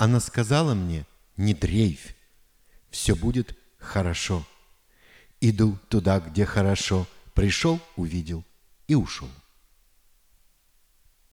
Она сказала мне, не дрейфь, все будет хорошо. Иду туда, где хорошо, пришел, увидел и ушел.